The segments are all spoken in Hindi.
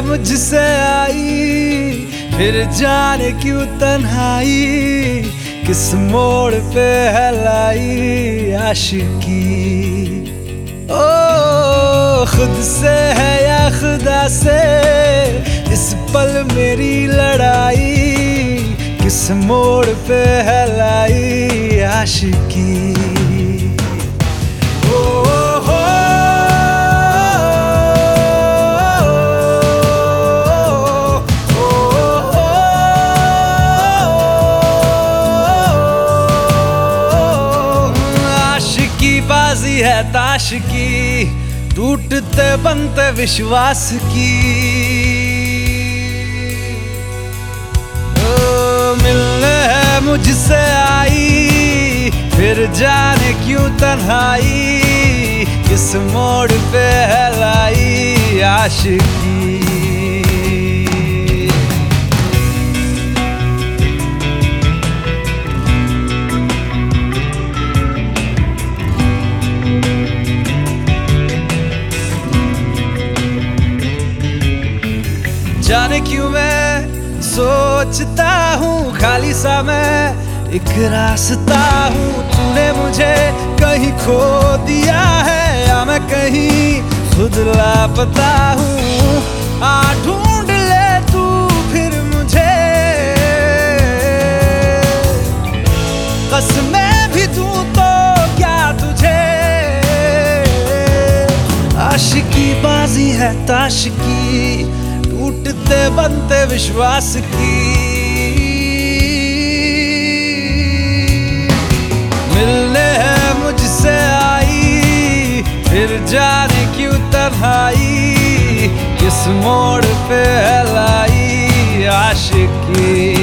मुझसे आई, फिर जाने क्यों तन्हाई? किस मोड़ पे हलाई आशिकी? ओ, खुद से है या खुदा से? इस पल मेरी लड़ाई, किस मोड़ पे हलाई आशिकी? है ताश की टूटते बनते विश्वास की। ओ, मिलने है मुझसे आई फिर जाने क्यों तन्हाई किस मोड़ पे है लाई आशिकी। जाने क्यों मैं सोचता हूँ? खाली सा मैं एक रास्ता हूँ। तूने मुझे कहीं खो दिया है। या मैं कहीं खुद लापता हूँ। आ, ढूंढ ले तू फिर मुझे। कसमें भी दूँ तो क्या तुझे? आशिकी बाजी है, ताश की बनते विश्वास की। मिलने है मुझसे आई, फिर जाने क्यों तन्हाई? किस मोड़ पे है लाई आशिकी?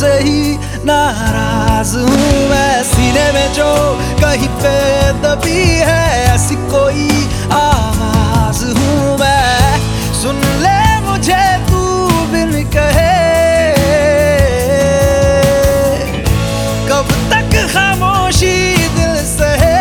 से ही नाराज़ हूँ मैं। सीने में जो कहीं पे दबी है, ऐसी कोई आवाज़ हूँ मैं। सुन ले मुझे, तू बिन कहे। कब तक खामोशी दिल सहे।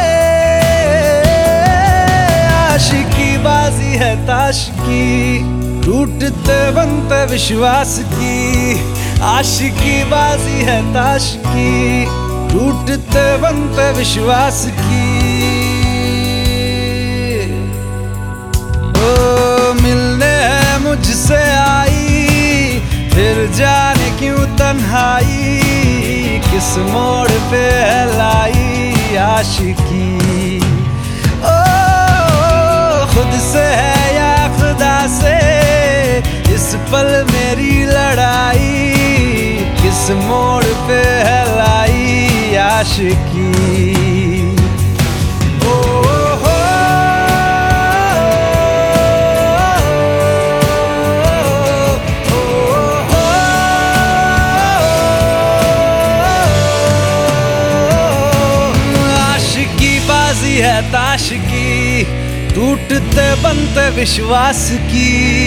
आशिकी बाजी है ताश की, टूटते बनते विश्वास की। आशिकी बाजी है ताश की, टूटते बनते विश्वास की। ओ, मिलने है मुझसे आई, फिर जाने क्यों तन्हाई, किस मोड़ पे है लाई आशिकी। ओ, खुद से है आशिकी हो बाजी है ताश की टूटते बनते विश्वास की